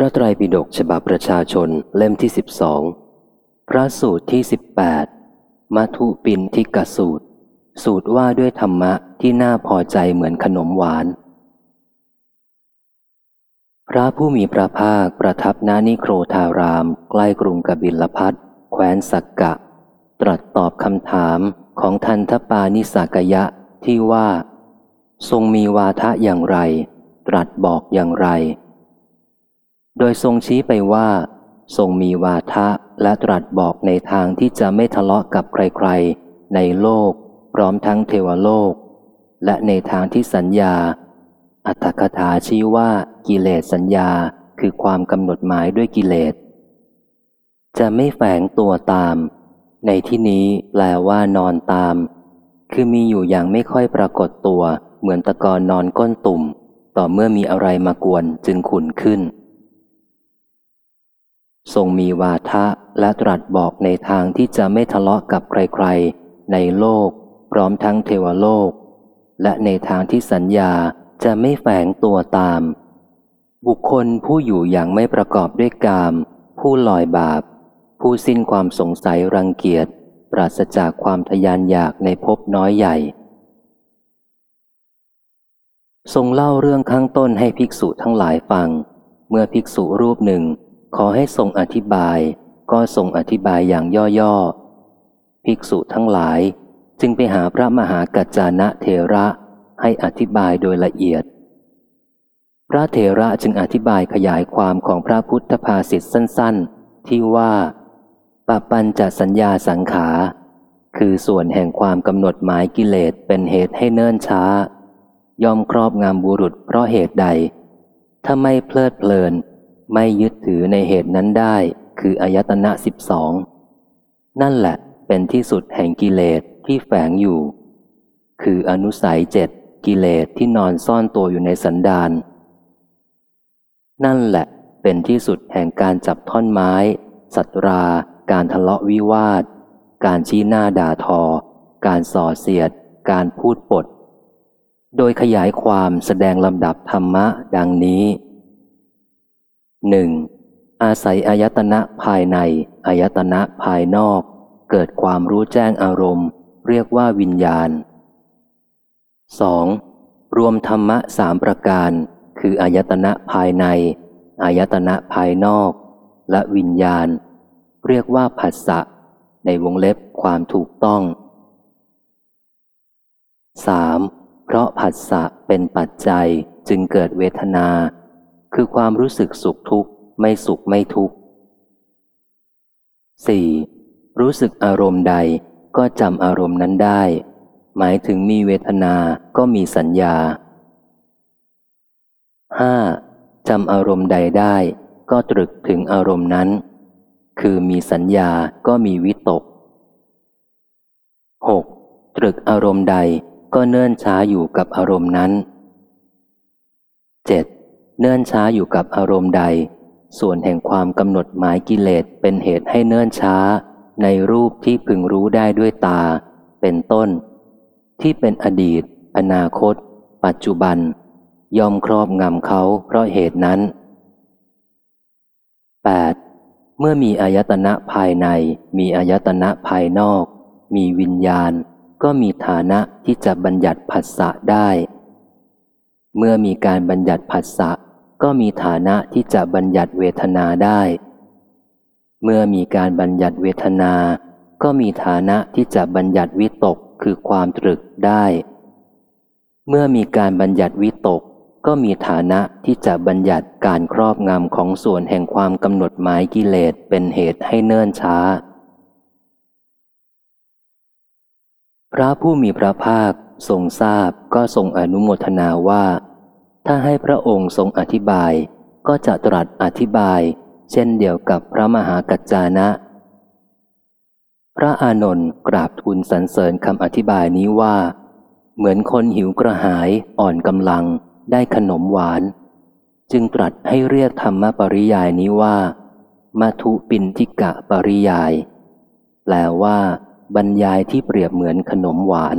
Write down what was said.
พระไตรปิฎกฉบับประชาชนเล่มที่สิบสองพระสูตรที่สิบแปดมัทุปินทิกสูตร สูตรว่าด้วยธรรมะที่น่าพอใจเหมือนขนมหวาน พระผู้มีพระภาคประทับนานิโครธาราม ใกล้กรุงกบิลพัทแคว้นสักกะ ตรัสตอบคำถามของทันทปานิสากยะที่ว่า ทรงมีวาทะอย่างไร ตรัสบอกอย่างไร โดยทรงชี้ไปว่า ทรงมีวาทะและตรัสบอกในทางที่จะไม่ทะเลาะกับใครๆ ในโลก พร้อมทั้งเทวโลก และในทางที่สัญญา อัตถกถาชี้ว่ากิเลสสัญญาคือความกำหนดหมายด้วยกิเลส จะไม่แฝงตัวตาม ในที่นี้แปลว่านอนตาม คือมีอยู่อย่างไม่ค่อยปรากฏตัว เหมือนตะกอนนอนก้นตุ่ม ต่อเมื่อมีอะไรมากวนจึงขุนขึ้น ทรงมีวาทะและตรัสบอกในทางที่จะไม่ทะเลาะกับใครๆ ในโลก พร้อมทั้งเทวโลก และในทางที่สัญญาจะไม่แฝงตัวตาม บุคคลผู้อยู่อย่างไม่ประกอบด้วยกาม ผู้ลอยบาป ผู้สิ้นความสงสัยรังเกียจ ปราศจากความทยานอยากในภพน้อยใหญ่ ทรงเล่าเรื่องข้างต้นให้ภิกษุทั้งหลายฟัง เมื่อภิกษุรูปหนึ่ง ขอให้ทรงอธิบายก็ทรงอธิบายอย่างย่อๆ ภิกษุทั้งหลายจึงไปหาพระมหากัจจานะเทระให้อธิบายโดยละเอียด พระเทระจึงอธิบายขยายความของพระพุทธภาษิตสั้นๆ ที่ว่าปปัญจสัญญาสังขา คือส่วนแห่งความกำหนดหมายกิเลสเป็นเหตุให้เนิ่นช้ายอมครอบงามบุรุษเพราะเหตุใด ถ้าไม่เพลิดเพลิน ไม่ยึดถือในเหตุนั้นได้ คืออายตนะสิบสองนั่นแหละเป็นที่สุดแห่งกิเลสที่แฝงอยู่ คืออนุสัยเจ็ดกิเลสที่นอนซ่อนตัวอยู่ในสันดานนั่นแหละเป็นที่สุดแห่งการจับท่อนไม้ สัตรา การทะเลาะวิวาท การชี้หน้าด่าทอ การส่อเสียด การพูดปด โดยขยายความแสดงลำดับธรรมะดังนี้ หนึ่งอาศัยอายตนะภายใน อายตนะภายนอก เกิดความรู้แจ้งอารมณ์ เรียกว่าวิญญาณ 2. รวมธรรมะสามประการ คืออายตนะภายใน อายตนะภายนอก และวิญญาณ เรียกว่าผัสสะ ในวงเล็บความถูกต้อง 3. เพราะผัสสะเป็นปัจจัยจึงเกิดเวทนา คือความรู้สึกสุขทุกข์ไม่สุขไม่ทุกข์ 4. รู้สึกอารมณ์ใดก็จำอารมณ์นั้นได้ หมายถึงมีเวทนาก็มีสัญญา 5. จำอารมณ์ใดได้ก็ตรึกถึงอารมณ์นั้น คือมีสัญญาก็มีวิตก 6. ตรึกอารมณ์ใดก็เนื่นช้าอยู่กับอารมณ์นั้น 7. เนื่นช้าอยู่กับอารมณ์ใด ส่วนแห่งความกำหนดหมายกิเลสเป็นเหตุให้เนื่นช้า ในรูปที่พึงรู้ได้ด้วยตา เป็นต้น ที่เป็นอดีต อนาคต ปัจจุบัน ยอมครอบงำเขาเพราะเหตุนั้น 8. เมื่อมีอายตนะภายใน มีอายตนะภายนอก มีวิญญาณ ก็มีฐานะที่จะบัญญัติผัสสะได้ เมื่อมีการบัญญัติผัสสะ ก็มีฐานะที่จะบัญญัติเวทนาได้ เมื่อมีการบัญญัติเวทนา ก็มีฐานะที่จะบัญญัติวิตกคือความตรึกได้ เมื่อมีการบัญญัติวิตก ก็มีฐานะที่จะบัญญัติการครอบงำของส่วนแห่งความกำหนดหมายกิเลสเป็นเหตุให้เนิ่นช้า พระผู้มีพระภาคทรงทราบก็ทรงอนุโมทนาว่า ถ้าให้พระองค์ทรงอธิบายก็จะตรัสอธิบาย เช่นเดียวกับพระมหากัจจานะ พระอานนท์กราบทูลสรรเสริญคำอธิบายนี้ว่า เหมือนคนหิวกระหายอ่อนกำลังได้ขนมหวาน จึงตรัสให้เรียกธรรมปริยายนี้ว่ามาทุปินทิกะปริยาย แปลว่า บรรยายที่เปรียบเหมือนขนมหวาน